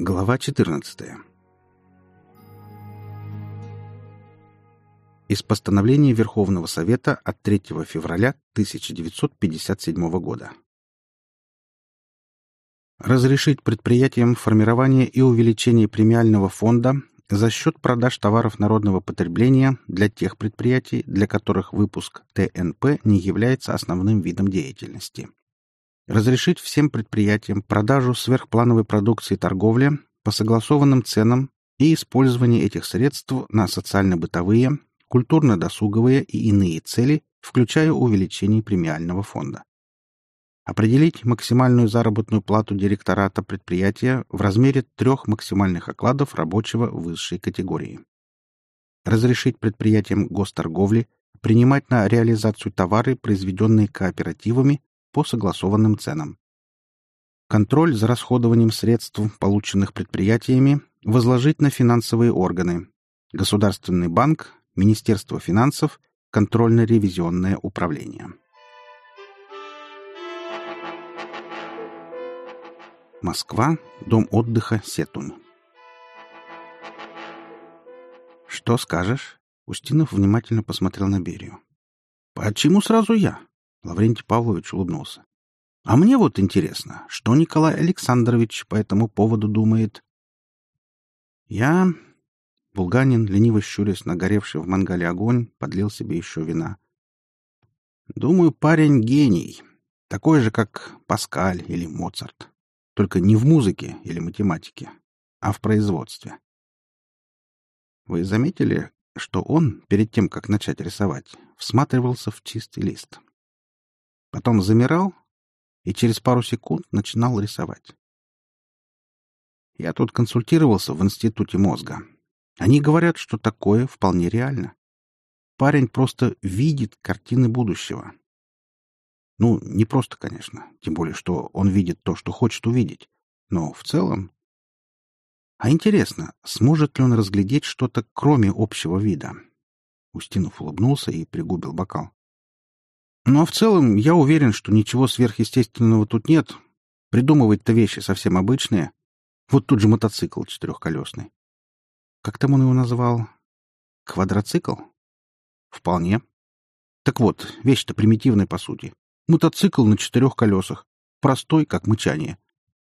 Глава 14. Из постановления Верховного Совета от 3 февраля 1957 года. Разрешить предприятиям формирование и увеличение премиального фонда за счет продаж товаров народного потребления для тех предприятий, для которых выпуск ТНП не является основным видом деятельности разрешить всем предприятиям продажу сверхплановой продукции торговли по согласованным ценам и использование этих средств на социально-бытовые, культурно-досуговые и иные цели, включая увеличение премиального фонда. Определить максимальную заработную плату директората предприятия в размере трех максимальных окладов рабочего высшей категории. Разрешить предприятиям госторговли принимать на реализацию товары, произведенные кооперативами, по согласованным ценам. Контроль за расходованием средств, полученных предприятиями, возложить на финансовые органы, Государственный банк, Министерство финансов, контрольно-ревизионное управление. Москва, дом отдыха Сетунь. «Что скажешь?» Устинов внимательно посмотрел на Берию. «Почему сразу я? Лаврентий Павлович улыбнулся. А мне вот интересно, что Николай Александрович по этому поводу думает? Я... Булганин, лениво щурясь на горевший в мангале огонь, подлил себе еще вина. Думаю, парень гений. Такой же, как Паскаль или Моцарт. Только не в музыке или математике, а в производстве. Вы заметили, что он, перед тем, как начать рисовать, всматривался в чистый лист? Потом замирал и через пару секунд начинал рисовать. Я тут консультировался в Институте мозга. Они говорят, что такое вполне реально. Парень просто видит картины будущего. Ну, не просто, конечно, тем более, что он видит то, что хочет увидеть. Но в целом... А интересно, сможет ли он разглядеть что-то, кроме общего вида? Устинов улыбнулся и пригубил бокал. Но в целом я уверен, что ничего сверхъестественного тут нет. Придумывать-то вещи совсем обычные. Вот тут же мотоцикл четырехколесный. Как там он его назвал? Квадроцикл? Вполне. Так вот, вещь-то примитивная по сути. Мотоцикл на четырех колесах. Простой, как мычание.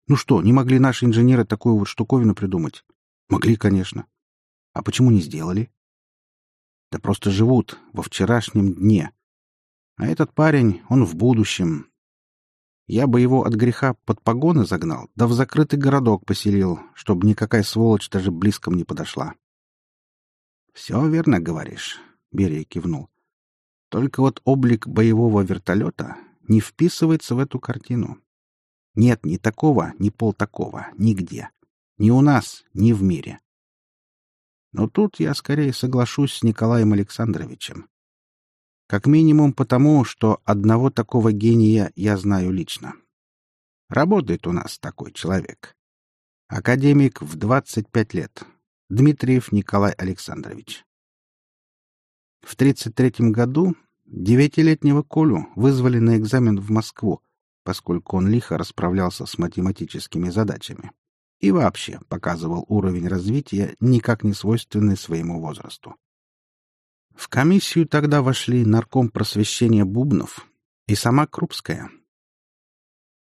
Ну что, не могли наши инженеры такую вот штуковину придумать? Могли, конечно. А почему не сделали? Да просто живут во вчерашнем дне. А этот парень, он в будущем. Я бы его от греха под погоны загнал, да в закрытый городок поселил, чтобы никакая сволочь даже близко не подошла. — Все верно говоришь, — Берия кивнул. — Только вот облик боевого вертолета не вписывается в эту картину. Нет ни такого, ни пол такого, нигде. Ни у нас, ни в мире. Но тут я скорее соглашусь с Николаем Александровичем. Как минимум потому, что одного такого гения я знаю лично. Работает у нас такой человек. Академик в 25 лет. Дмитриев Николай Александрович. В 33 году девятилетнего Колю вызвали на экзамен в Москву, поскольку он лихо расправлялся с математическими задачами и вообще показывал уровень развития, никак не свойственный своему возрасту. В комиссию тогда вошли нарком просвещения Бубнов и сама Крупская.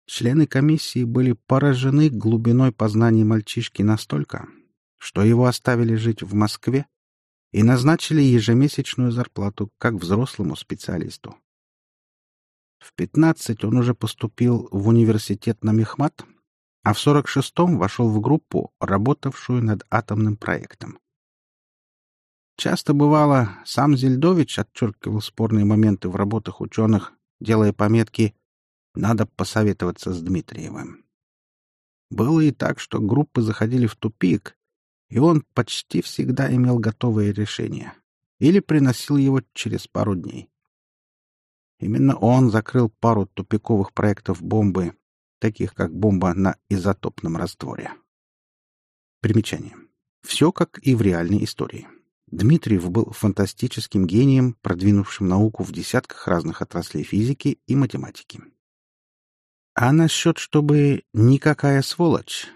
Члены комиссии были поражены глубиной познаний мальчишки настолько, что его оставили жить в Москве и назначили ежемесячную зарплату как взрослому специалисту. В 15 он уже поступил в университет на Мехмат, а в 46-м вошел в группу, работавшую над атомным проектом. Часто бывало, сам Зельдович отчеркивал спорные моменты в работах ученых, делая пометки «надо посоветоваться с Дмитриевым». Было и так, что группы заходили в тупик, и он почти всегда имел готовое решение или приносил его через пару дней. Именно он закрыл пару тупиковых проектов бомбы, таких как бомба на изотопном растворе. Примечание. Все как и в реальной истории. Дмитриев был фантастическим гением, продвинувшим науку в десятках разных отраслей физики и математики. А насчет, чтобы никакая сволочь,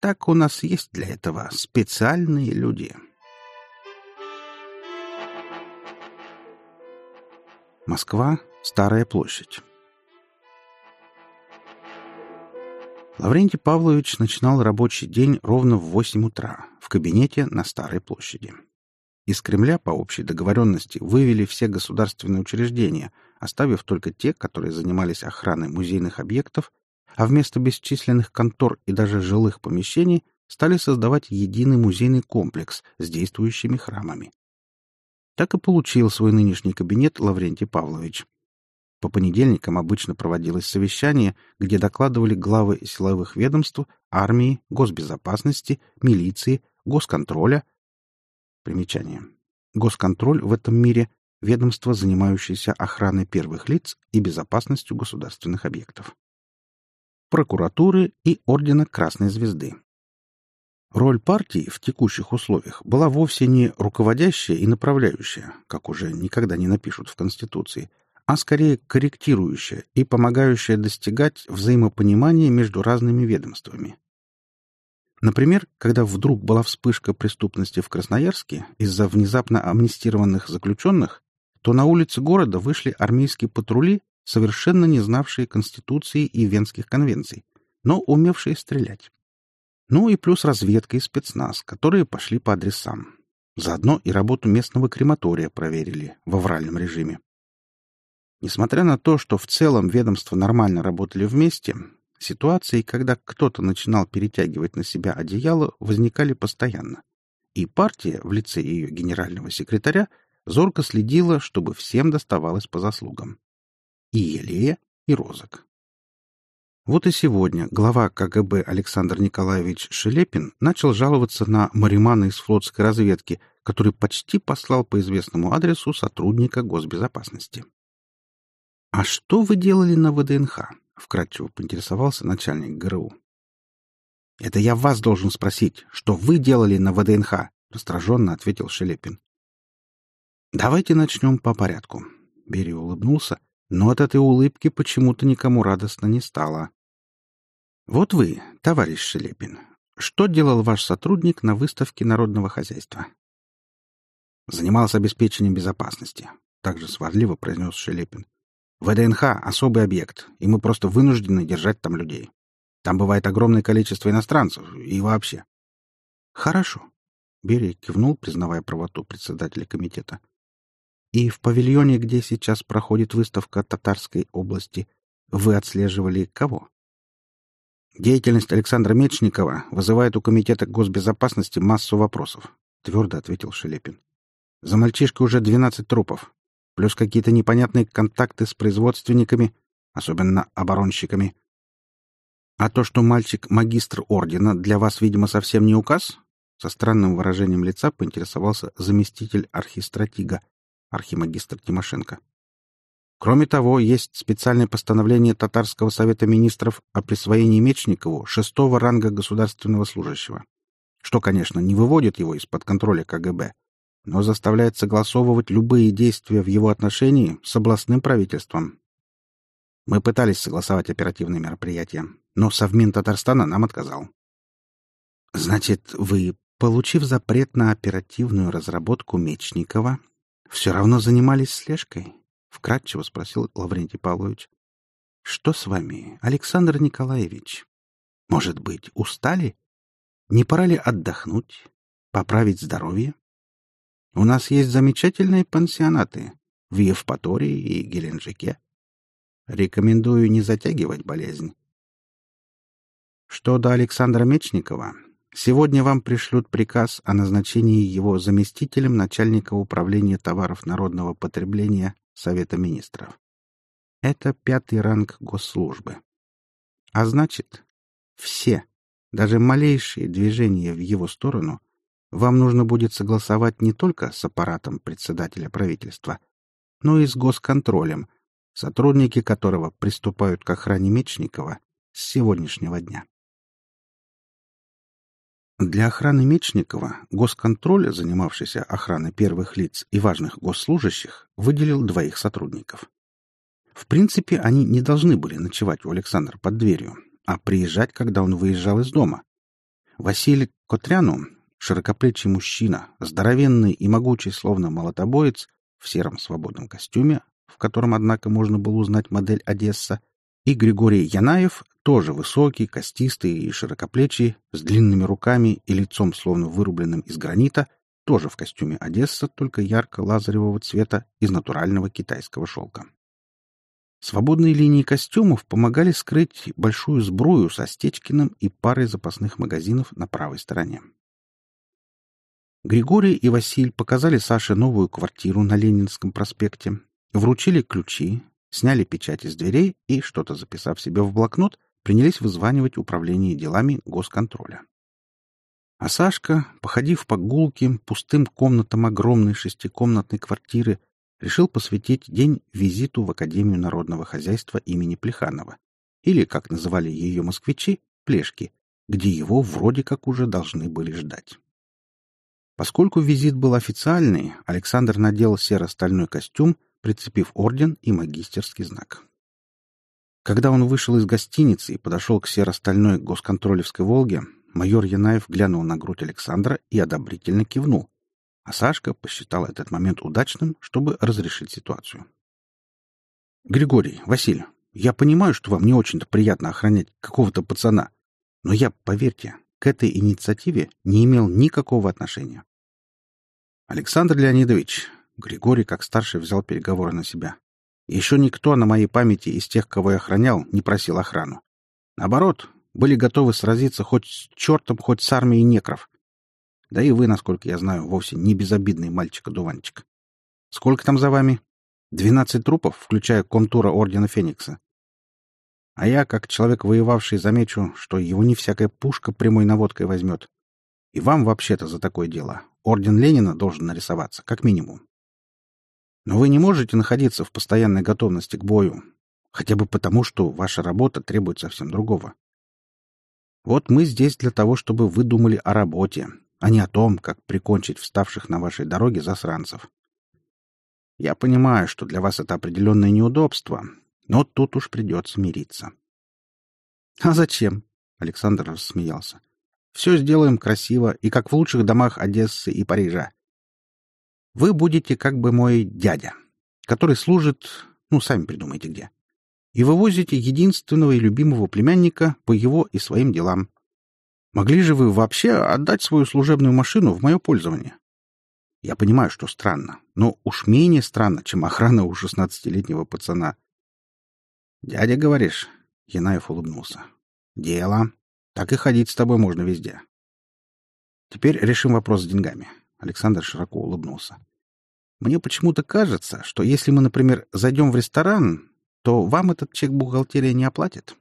так у нас есть для этого специальные люди. Москва, Старая площадь. Лаврентий Павлович начинал рабочий день ровно в 8 утра в кабинете на Старой площади. Из Кремля по общей договоренности вывели все государственные учреждения, оставив только те, которые занимались охраной музейных объектов, а вместо бесчисленных контор и даже жилых помещений стали создавать единый музейный комплекс с действующими храмами. Так и получил свой нынешний кабинет Лаврентий Павлович. По понедельникам обычно проводилось совещание, где докладывали главы силовых ведомств, армии, госбезопасности, милиции, госконтроля. Примечание. Госконтроль в этом мире — ведомство, занимающееся охраной первых лиц и безопасностью государственных объектов. Прокуратуры и Ордена Красной Звезды. Роль партии в текущих условиях была вовсе не руководящая и направляющая, как уже никогда не напишут в Конституции, а скорее корректирующая и помогающая достигать взаимопонимания между разными ведомствами. Например, когда вдруг была вспышка преступности в Красноярске из-за внезапно амнистированных заключенных, то на улицы города вышли армейские патрули, совершенно не знавшие Конституции и Венских конвенций, но умевшие стрелять. Ну и плюс разведка и спецназ, которые пошли по адресам. Заодно и работу местного крематория проверили в авральном режиме. Несмотря на то, что в целом ведомства нормально работали вместе, ситуации, когда кто-то начинал перетягивать на себя одеяло, возникали постоянно. И партия, в лице ее генерального секретаря, зорко следила, чтобы всем доставалось по заслугам. И Елея, и Розок. Вот и сегодня глава КГБ Александр Николаевич Шелепин начал жаловаться на Маримана из флотской разведки, который почти послал по известному адресу сотрудника госбезопасности. «А что вы делали на ВДНХ?» — вкратчиво поинтересовался начальник ГРУ. «Это я вас должен спросить, что вы делали на ВДНХ?» — раздраженно ответил Шелепин. «Давайте начнем по порядку». Берия улыбнулся, но от этой улыбки почему-то никому радостно не стало. Вот вы, товарищ Шелепин, что делал ваш сотрудник на выставке народного хозяйства? Занимался обеспечением безопасности, также сварливо произнес Шелепин. ВДНХ — особый объект, и мы просто вынуждены держать там людей. Там бывает огромное количество иностранцев и вообще. Хорошо. Берия кивнул, признавая правоту председателя комитета. И в павильоне, где сейчас проходит выставка Татарской области, вы отслеживали кого? Деятельность Александра Мечникова вызывает у Комитета госбезопасности массу вопросов, твердо ответил Шелепин. За мальчишкой уже 12 трупов, плюс какие-то непонятные контакты с производственниками, особенно оборонщиками. А то, что мальчик магистр ордена, для вас, видимо, совсем не указ? Со странным выражением лица поинтересовался заместитель архистратига архимагистр Тимошенко. Кроме того, есть специальное постановление Татарского совета министров о присвоении Мечникову шестого ранга государственного служащего, что, конечно, не выводит его из-под контроля КГБ, но заставляет согласовывать любые действия в его отношении с областным правительством. Мы пытались согласовать оперативные мероприятия, но Совмин Татарстана нам отказал. Значит, вы, получив запрет на оперативную разработку Мечникова, все равно занимались слежкой? — вкратчиво спросил Лаврентий Павлович. — Что с вами, Александр Николаевич? Может быть, устали? Не пора ли отдохнуть, поправить здоровье? У нас есть замечательные пансионаты в Евпатории и Геленджике. Рекомендую не затягивать болезнь. Что до Александра Мечникова, Сегодня вам пришлют приказ о назначении его заместителем начальника управления товаров народного потребления Совета министров. Это пятый ранг госслужбы. А значит, все, даже малейшие движения в его сторону вам нужно будет согласовать не только с аппаратом председателя правительства, но и с госконтролем, сотрудники которого приступают к охране Мечникова с сегодняшнего дня. Для охраны Мечникова госконтроль, занимавшийся охраной первых лиц и важных госслужащих, выделил двоих сотрудников. В принципе, они не должны были ночевать у Александра под дверью, а приезжать, когда он выезжал из дома. Василий Котряну, широкоплечий мужчина, здоровенный и могучий, словно молотобоец, в сером свободном костюме, в котором, однако, можно было узнать модель «Одесса», и Григорий Янаев, тоже высокий, костистый и широкоплечий, с длинными руками и лицом, словно вырубленным из гранита, тоже в костюме Одесса, только ярко-лазаревого цвета из натурального китайского шелка. Свободные линии костюмов помогали скрыть большую сбрую со Стечкиным и парой запасных магазинов на правой стороне. Григорий и Василь показали Саше новую квартиру на Ленинском проспекте, вручили ключи, сняли печать из дверей и, что-то записав себе в блокнот, принялись вызванивать управление делами госконтроля. А Сашка, походив по гулким, пустым комнатам огромной шестикомнатной квартиры, решил посвятить день визиту в Академию народного хозяйства имени Плеханова, или, как называли ее москвичи, Плешки, где его вроде как уже должны были ждать. Поскольку визит был официальный, Александр надел серо-стальной костюм, прицепив орден и магистерский знак. Когда он вышел из гостиницы и подошел к серо-стальной госконтролевской «Волге», майор Янаев глянул на грудь Александра и одобрительно кивнул, а Сашка посчитал этот момент удачным, чтобы разрешить ситуацию. «Григорий, Василий, я понимаю, что вам не очень-то приятно охранять какого-то пацана, но я, поверьте, к этой инициативе не имел никакого отношения. Александр Леонидович, Григорий, как старший, взял переговоры на себя. Еще никто на моей памяти из тех, кого я охранял, не просил охрану. Наоборот, были готовы сразиться хоть с чертом, хоть с армией некров. Да и вы, насколько я знаю, вовсе не безобидный мальчик-одуванчик. Сколько там за вами? Двенадцать трупов, включая контура Ордена Феникса. А я, как человек воевавший, замечу, что его не всякая пушка прямой наводкой возьмет. И вам вообще-то за такое дело Орден Ленина должен нарисоваться, как минимум. Но вы не можете находиться в постоянной готовности к бою, хотя бы потому, что ваша работа требует совсем другого. Вот мы здесь для того, чтобы вы думали о работе, а не о том, как прикончить вставших на вашей дороге засранцев. Я понимаю, что для вас это определенное неудобство, но тут уж придется мириться. — А зачем? — Александр рассмеялся. — Все сделаем красиво и как в лучших домах Одессы и Парижа. Вы будете как бы мой дядя, который служит, ну, сами придумайте где, и вывозите единственного и любимого племянника по его и своим делам. Могли же вы вообще отдать свою служебную машину в мое пользование? Я понимаю, что странно, но уж менее странно, чем охрана у шестнадцатилетнего пацана. «Дядя, говоришь?» — Янаев улыбнулся. «Дело. Так и ходить с тобой можно везде. Теперь решим вопрос с деньгами». Александр широко улыбнулся. «Мне почему-то кажется, что если мы, например, зайдем в ресторан, то вам этот чек бухгалтерия не оплатит».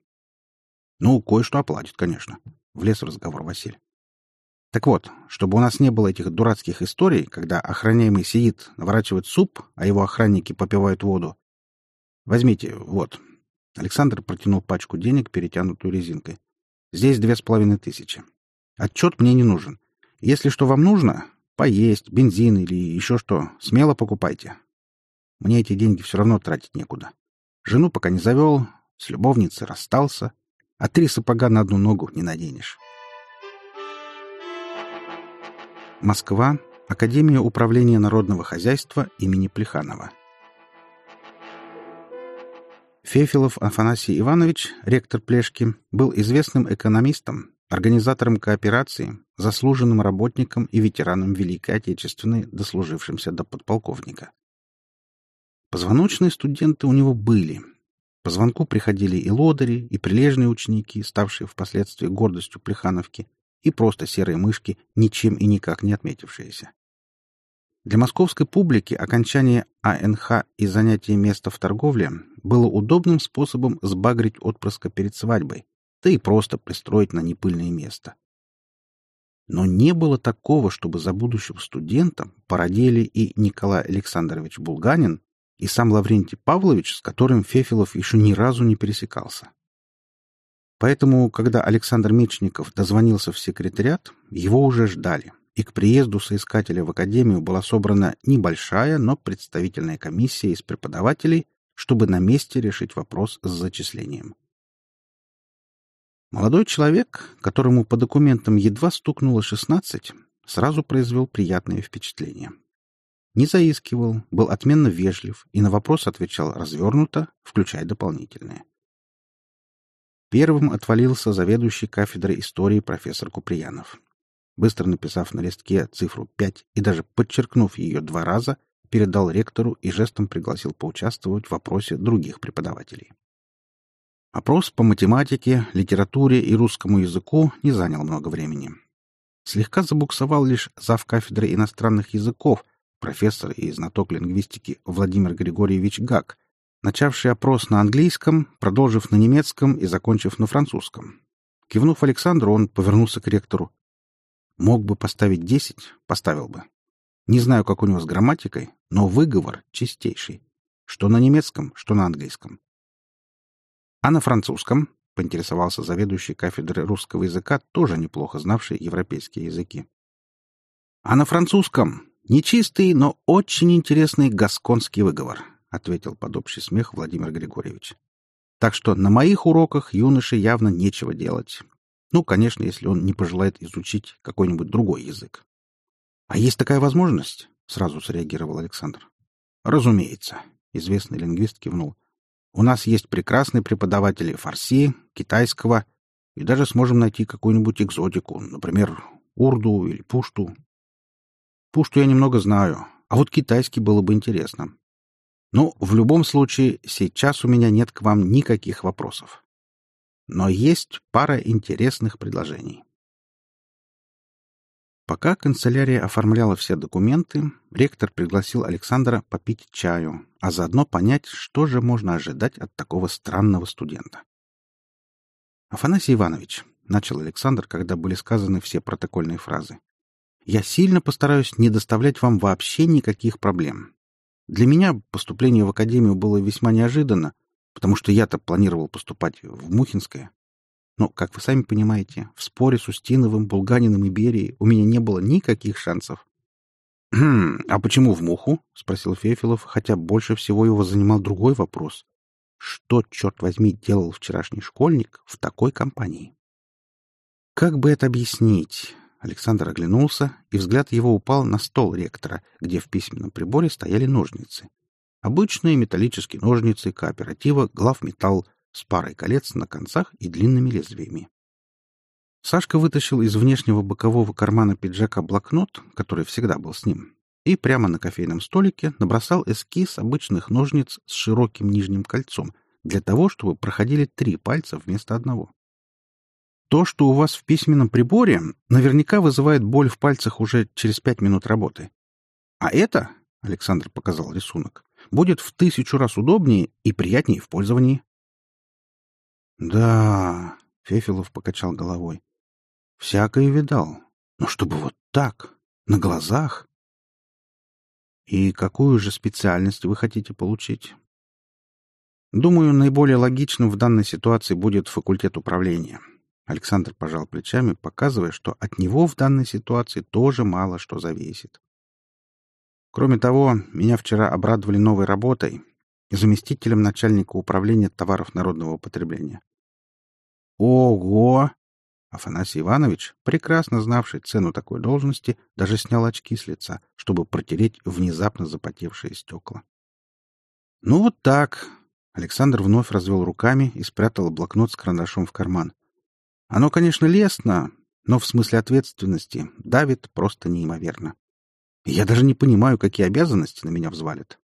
«Ну, кое-что оплатит, конечно. Влез в разговор Василий. Так вот, чтобы у нас не было этих дурацких историй, когда охраняемый сидит, наворачивает суп, а его охранники попивают воду. Возьмите, вот. Александр протянул пачку денег, перетянутую резинкой. Здесь две с половиной тысячи. Отчет мне не нужен. Если что вам нужно, поесть, бензин или еще что, смело покупайте. Мне эти деньги все равно тратить некуда. Жену пока не завел, с любовницей расстался, а три сапога на одну ногу не наденешь. Москва. Академия управления народного хозяйства имени Плеханова. Фефилов Афанасий Иванович, ректор Плешки, был известным экономистом, организатором кооперации, заслуженным работником и ветераном Великой Отечественной, дослужившимся до подполковника. Позвоночные студенты у него были, по звонку приходили и лодыри, и прилежные ученики, ставшие впоследствии гордостью Плехановки, и просто серые мышки, ничем и никак не отметившиеся. Для московской публики окончание АНХ и занятие места в торговле было удобным способом сбагрить отпрыска перед свадьбой, да и просто пристроить на непыльное место. Но не было такого, чтобы за будущим студентом породили и Николай Александрович Булганин, и сам Лаврентий Павлович, с которым Фефилов еще ни разу не пересекался. Поэтому, когда Александр Мечников дозвонился в секретариат, его уже ждали, и к приезду соискателя в академию была собрана небольшая, но представительная комиссия из преподавателей, чтобы на месте решить вопрос с зачислением. Молодой человек, которому по документам едва стукнуло шестнадцать, сразу произвел приятное впечатление. Не заискивал, был отменно вежлив и на вопрос отвечал развернуто, включая дополнительные. Первым отвалился заведующий кафедрой истории профессор Куприянов. Быстро написав на листке цифру 5 и даже подчеркнув ее два раза, передал ректору и жестом пригласил поучаствовать в опросе других преподавателей. Опрос по математике, литературе и русскому языку не занял много времени. Слегка забуксовал лишь зав. кафедры иностранных языков, профессор и знаток лингвистики Владимир Григорьевич Гак, начавший опрос на английском, продолжив на немецком и закончив на французском. Кивнув Александру, он повернулся к ректору. «Мог бы поставить десять, поставил бы. Не знаю, как у него с грамматикой, но выговор чистейший. Что на немецком, что на английском. А на французском, — поинтересовался заведующий кафедры русского языка, тоже неплохо знавший европейские языки. А на французском нечистый, но очень интересный гасконский выговор, — ответил под общий смех Владимир Григорьевич. Так что на моих уроках юноше явно нечего делать. Ну, конечно, если он не пожелает изучить какой-нибудь другой язык. — А есть такая возможность? — сразу среагировал Александр. — Разумеется, — известный лингвист кивнул. У нас есть прекрасные преподаватели фарси, китайского, и даже сможем найти какую-нибудь экзотику, например, урду или пушту. Пушту я немного знаю, а вот китайский было бы интересно. Но в любом случае сейчас у меня нет к вам никаких вопросов. Но есть пара интересных предложений. Пока канцелярия оформляла все документы, ректор пригласил Александра попить чаю, а заодно понять, что же можно ожидать от такого странного студента. «Афанасий Иванович», — начал Александр, когда были сказаны все протокольные фразы, «я сильно постараюсь не доставлять вам вообще никаких проблем. Для меня поступление в академию было весьма неожиданно, потому что я-то планировал поступать в Мухинское. Но, как вы сами понимаете, в споре с Устиновым, Булганиным и Берией у меня не было никаких шансов. «Хм, а почему в муху?» — спросил Фефилов, хотя больше всего его занимал другой вопрос. Что, черт возьми, делал вчерашний школьник в такой компании? Как бы это объяснить? Александр оглянулся, и взгляд его упал на стол ректора, где в письменном приборе стояли ножницы. Обычные металлические ножницы кооператива «Главметалл» с парой колец на концах и длинными лезвиями. Сашка вытащил из внешнего бокового кармана пиджака блокнот, который всегда был с ним, и прямо на кофейном столике набросал эскиз обычных ножниц с широким нижним кольцом для того, чтобы проходили три пальца вместо одного. То, что у вас в письменном приборе, наверняка вызывает боль в пальцах уже через пять минут работы. А это, — Александр показал рисунок, — будет в тысячу раз удобнее и приятнее в пользовании. Да, Фефилов покачал головой. Всякое видал. Но чтобы вот так, на глазах. И какую же специальность вы хотите получить? Думаю, наиболее логичным в данной ситуации будет факультет управления. Александр пожал плечами, показывая, что от него в данной ситуации тоже мало что зависит. Кроме того, меня вчера обрадовали новой работой заместителем начальника управления товаров народного потребления. Ого! Афанасий Иванович, прекрасно знавший цену такой должности, даже снял очки с лица, чтобы протереть внезапно запотевшие стекла. Ну вот так. Александр вновь развел руками и спрятал блокнот с карандашом в карман. Оно, конечно, лестно, но в смысле ответственности давит просто неимоверно. Я даже не понимаю, какие обязанности на меня взвалят.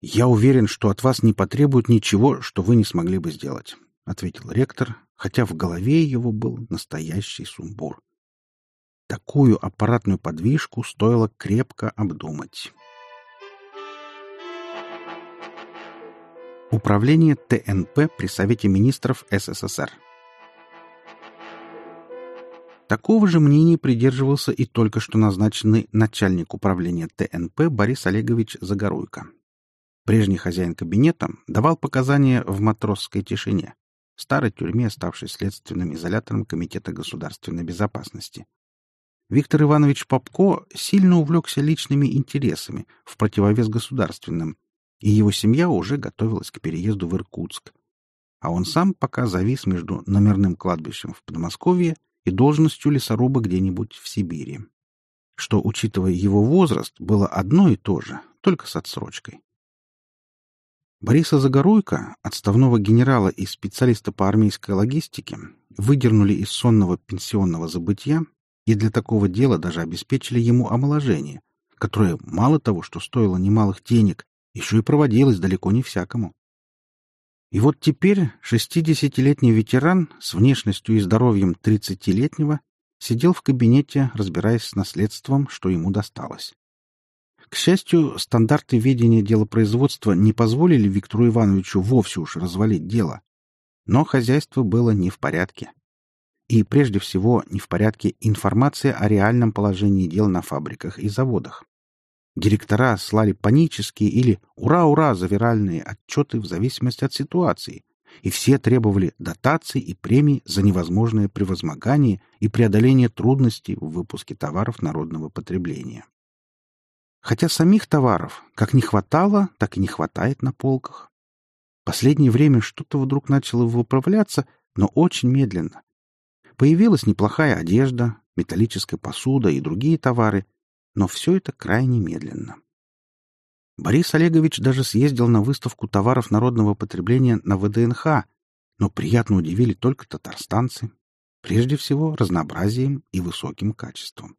Я уверен, что от вас не потребуют ничего, что вы не смогли бы сделать. — ответил ректор, хотя в голове его был настоящий сумбур. Такую аппаратную подвижку стоило крепко обдумать. Управление ТНП при Совете министров СССР Такого же мнения придерживался и только что назначенный начальник управления ТНП Борис Олегович Загоруйко. Прежний хозяин кабинета давал показания в матросской тишине старой тюрьме, ставшей следственным изолятором Комитета государственной безопасности. Виктор Иванович Попко сильно увлекся личными интересами в противовес государственным, и его семья уже готовилась к переезду в Иркутск. а он сам пока завис между номерным кладбищем в Подмосковье и должностью лесоруба где-нибудь в Сибири. Что, учитывая его возраст, было одно и то же, только с отсрочкой. Бориса Загоруйко, отставного генерала и специалиста по армейской логистике, выдернули из сонного пенсионного забытья и для такого дела даже обеспечили ему омоложение, которое мало того, что стоило немалых денег, еще и проводилось далеко не всякому. И вот теперь шестидесятилетний ветеран с внешностью и здоровьем тридцатилетнего сидел в кабинете, разбираясь с наследством, что ему досталось. К счастью, стандарты ведения делопроизводства не позволили Виктору Ивановичу вовсе уж развалить дело. Но хозяйство было не в порядке. И прежде всего не в порядке информация о реальном положении дел на фабриках и заводах. Директора слали панические или «ура-ура» завиральные отчеты в зависимости от ситуации, и все требовали дотаций и премий за невозможное превозмогание и преодоление трудностей в выпуске товаров народного потребления. Хотя самих товаров как не хватало, так и не хватает на полках. Последнее время что-то вдруг начало выправляться, но очень медленно. Появилась неплохая одежда, металлическая посуда и другие товары, но все это крайне медленно. Борис Олегович даже съездил на выставку товаров народного потребления на ВДНХ, но приятно удивили только татарстанцы, прежде всего разнообразием и высоким качеством.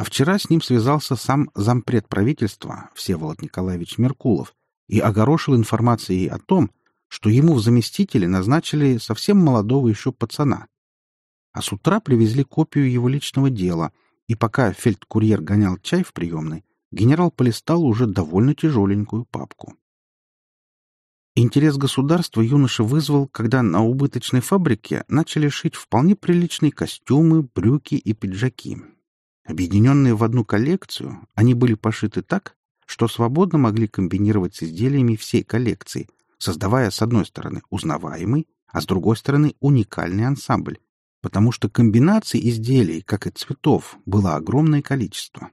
А вчера с ним связался сам зампред правительства Всеволод Николаевич Меркулов и огорошил информацией о том, что ему в заместители назначили совсем молодого еще пацана. А с утра привезли копию его личного дела, и пока фельдкурьер гонял чай в приемной, генерал полистал уже довольно тяжеленькую папку. Интерес государства юноша вызвал, когда на убыточной фабрике начали шить вполне приличные костюмы, брюки и пиджаки, Объединенные в одну коллекцию, они были пошиты так, что свободно могли комбинировать с изделиями всей коллекции, создавая с одной стороны узнаваемый, а с другой стороны уникальный ансамбль, потому что комбинаций изделий, как и цветов, было огромное количество.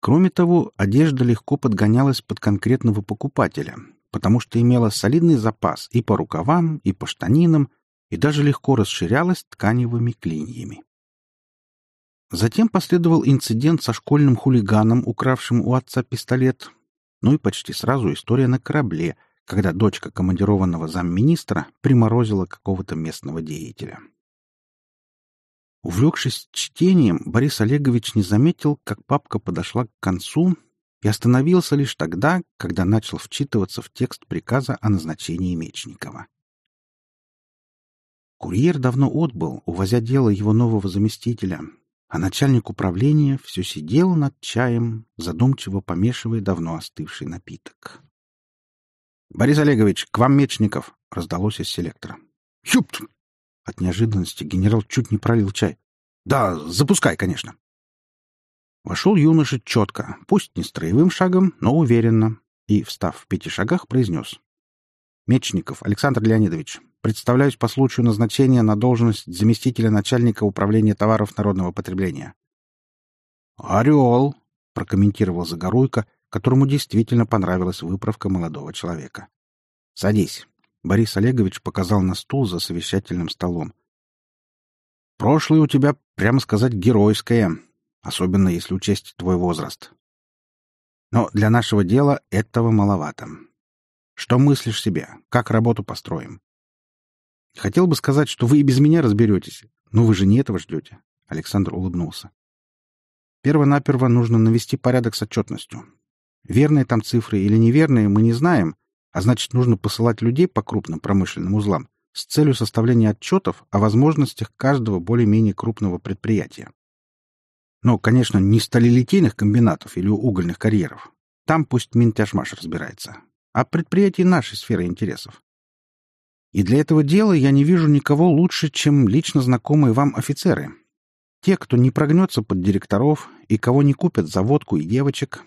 Кроме того, одежда легко подгонялась под конкретного покупателя, потому что имела солидный запас и по рукавам, и по штанинам, и даже легко расширялась тканевыми клиньями. Затем последовал инцидент со школьным хулиганом, укравшим у отца пистолет. Ну и почти сразу история на корабле, когда дочка командированного замминистра приморозила какого-то местного деятеля. Увлекшись чтением, Борис Олегович не заметил, как папка подошла к концу и остановился лишь тогда, когда начал вчитываться в текст приказа о назначении Мечникова. Курьер давно отбыл, увозя дело его нового заместителя, а начальник управления все сидел над чаем, задумчиво помешивая давно остывший напиток. — Борис Олегович, к вам Мечников! — раздалось из селектора. — Юпт! От неожиданности генерал чуть не пролил чай. — Да, запускай, конечно. Вошел юноша четко, пусть не строевым шагом, но уверенно, и, встав в пяти шагах, произнес. — Мечников Александр Леонидович, Представляюсь по случаю назначения на должность заместителя начальника управления товаров народного потребления. «Орел!» — прокомментировал Загоруйко, которому действительно понравилась выправка молодого человека. «Садись». Борис Олегович показал на стул за совещательным столом. «Прошлое у тебя, прямо сказать, геройское, особенно если учесть твой возраст. Но для нашего дела этого маловато. Что мыслишь себе? Как работу построим?» Хотел бы сказать, что вы и без меня разберетесь, но вы же не этого ждете. Александр улыбнулся. Первонаперво нужно навести порядок с отчетностью. Верные там цифры или неверные мы не знаем, а значит, нужно посылать людей по крупным промышленным узлам с целью составления отчетов о возможностях каждого более-менее крупного предприятия. Но, конечно, не сталелитейных комбинатов или угольных карьеров. Там пусть Минтяшмаш разбирается. А предприятий нашей сферы интересов. И для этого дела я не вижу никого лучше, чем лично знакомые вам офицеры. Те, кто не прогнется под директоров и кого не купят за водку и девочек.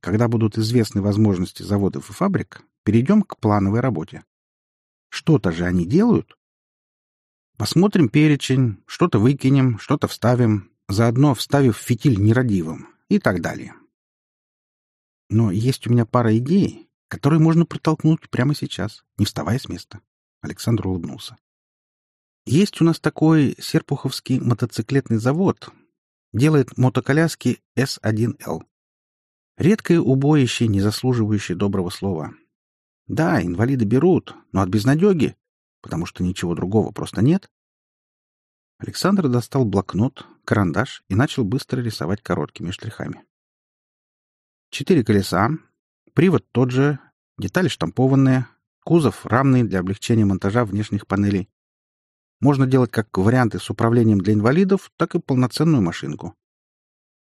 Когда будут известны возможности заводов и фабрик, перейдем к плановой работе. Что-то же они делают. Посмотрим перечень, что-то выкинем, что-то вставим, заодно вставив фитиль нерадивым и так далее. Но есть у меня пара идей, который можно протолкнуть прямо сейчас, не вставая с места. Александр улыбнулся. Есть у нас такой серпуховский мотоциклетный завод. Делает мотоколяски С1Л. Редкое убоище, не заслуживающее доброго слова. Да, инвалиды берут, но от безнадеги, потому что ничего другого просто нет. Александр достал блокнот, карандаш и начал быстро рисовать короткими штрихами. Четыре колеса, привод тот же, детали штампованные, кузов рамный для облегчения монтажа внешних панелей. Можно делать как варианты с управлением для инвалидов, так и полноценную машинку.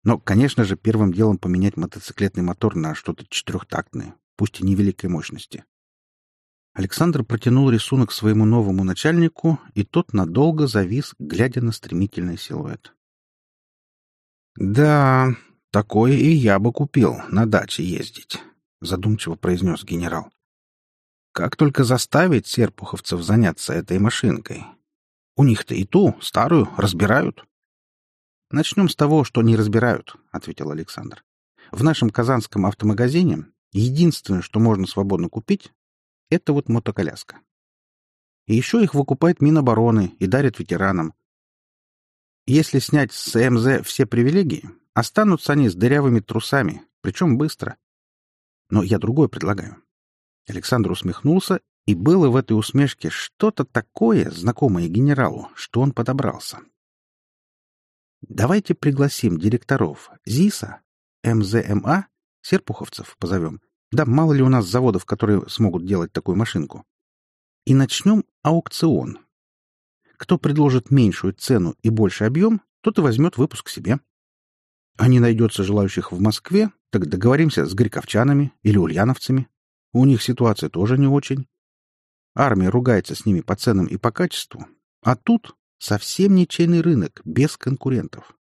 Но, конечно же, первым делом поменять мотоциклетный мотор на что-то четырехтактное, пусть и невеликой мощности. Александр протянул рисунок своему новому начальнику, и тот надолго завис, глядя на стремительный силуэт. «Да, такое и я бы купил на даче ездить», — задумчиво произнес генерал. «Как только заставить серпуховцев заняться этой машинкой? У них-то и ту, старую, разбирают». «Начнем с того, что не разбирают», — ответил Александр. «В нашем казанском автомагазине единственное, что можно свободно купить, это вот мотоколяска. И еще их выкупает Минобороны и дарят ветеранам. Если снять с МЗ все привилегии, останутся они с дырявыми трусами, причем быстро. Но я другое предлагаю. Александр усмехнулся, и было в этой усмешке что-то такое, знакомое генералу, что он подобрался. Давайте пригласим директоров ЗИСа, МЗМА, Серпуховцев позовем. Да мало ли у нас заводов, которые смогут делать такую машинку. И начнем аукцион. Кто предложит меньшую цену и больше объем, тот и возьмет выпуск себе. А не найдется желающих в Москве, так договоримся с грековчанами или ульяновцами. У них ситуация тоже не очень. Армия ругается с ними по ценам и по качеству. А тут Совсем ничейный рынок, без конкурентов.